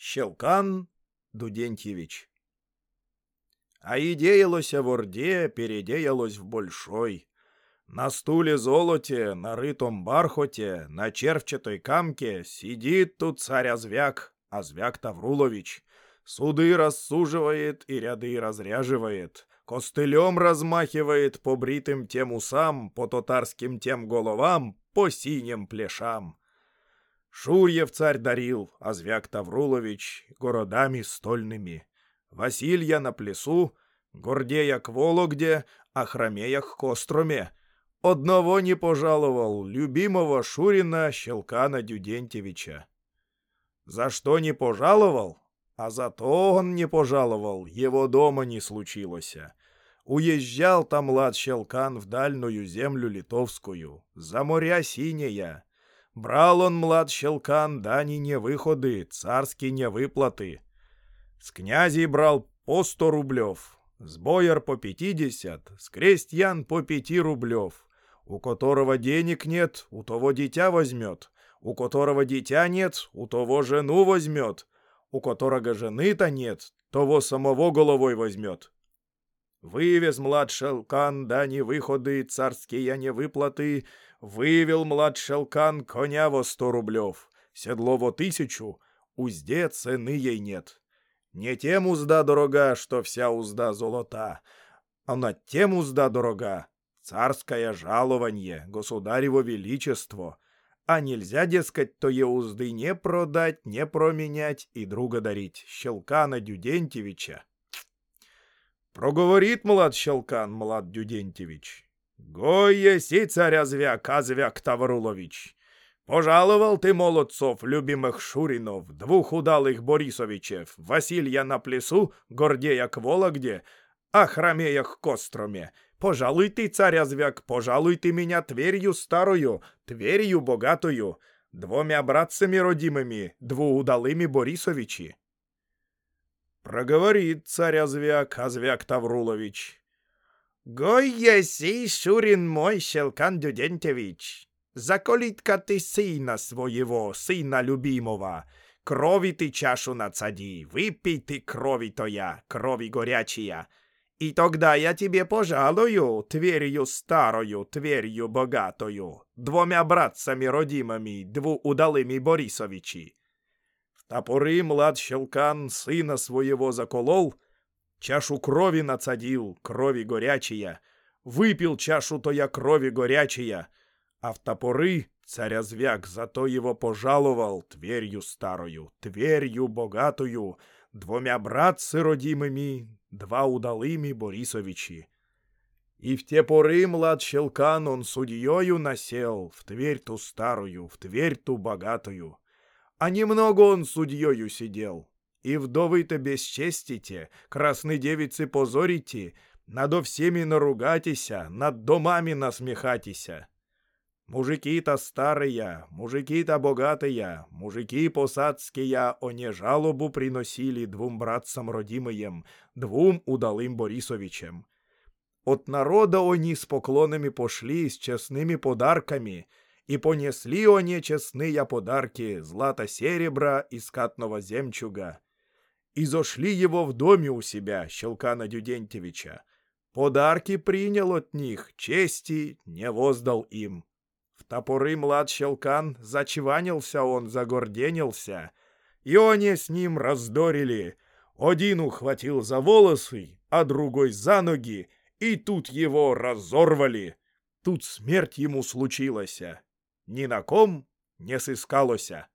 Щелкан Дудентьевич. А деялося в Орде, передеялось в Большой. На стуле золоте, на рытом бархоте, на червчатой камке сидит тут царь-азвяк, азвяк Таврулович. Суды рассуживает и ряды разряживает, костылем размахивает по бритым тем усам, по татарским тем головам, по синим плешам. Шурьев царь дарил, Азвяк Таврулович, городами стольными. Василья на плесу, Гордея к Вологде, а Хромея к Костроме. Одного не пожаловал, любимого Шурина Щелкана Дюдентьевича. За что не пожаловал? А за то он не пожаловал, его дома не случилося. Уезжал там млад Щелкан в дальнюю землю литовскую, за моря синея, Брал он, млад щелкан, дани не выходы, царские не выплаты. С князей брал по сто рублев, с бояр по пятьдесят, с крестьян по пяти рублев. У которого денег нет, у того дитя возьмет. У которого дитя нет, у того жену возьмет. У которого жены-то нет, того самого головой возьмет. Вывез млад шелкан, дани выходы, царские не выплаты, Вывел млад шелкан коня во сто рублев, седло во тысячу, узде цены ей нет. Не тем узда дорога, что вся узда золота, а на тем узда дорога, царское жалование, государево величество, а нельзя, дескать, то е узды не продать, не променять и друга дарить, Щелкана Дюдентьевича. Проговорит млад Щелкан, млад Дюдентьевич, «Гой еси, царь-азвяк, азвяк Таврулович! Пожаловал ты молодцов, любимых Шуринов, двух удалых Борисовичев, Василья на плесу, Гордея к Вологде, а Хромея к Костроме. Пожалуй ты, царь-азвяк, пожалуй ты меня Тверью старую, Тверью богатую, двумя братцами родимыми, двуудалыми Борисовичи». Проговорит царь-азвяк, азвяк Таврулович. Гой еси, Шурин мой, Щелкан Дюдентьевич. Заколит-ка ты сына своего, сына любимого. Крови ты чашу нацади, выпей ты крови тоя, крови горячая. И тогда я тебе пожалую, Тверью старою, Тверью богатою, двумя братцами родимыми, двуудалыми Борисовичи. В топоры млад Щелкан сына своего заколол — Чашу крови нацадил, крови горячая. Выпил чашу то я крови горячая. А в топоры царя звяк зато его пожаловал Тверью старою, Тверью богатую, двумя братцы родимыми, два удалыми Борисовичи. И в те поры млад Щелкан он судьею насел в Тверь ту старую, в Тверь ту богатую. А немного он судьею сидел, и вдовы-то бесчестите, красной девицы позорите, надо всеми наругатися, над домами насмехатися. Мужики-то старые, мужики-то богатые, мужики посадские, они жалобу приносили двум братцам родимым, двум удалым Борисовичем. От народа они с поклонами пошли, с честными подарками, и понесли они честные подарки, злато-серебра и скатного земчуга и зашли его в доме у себя, Щелкана Дюдентьевича. Подарки принял от них, чести не воздал им. В топоры млад Щелкан зачванился он, загорденился, и они с ним раздорили. Один ухватил за волосы, а другой за ноги, и тут его разорвали. Тут смерть ему случилась. Ни на ком не сыскалося.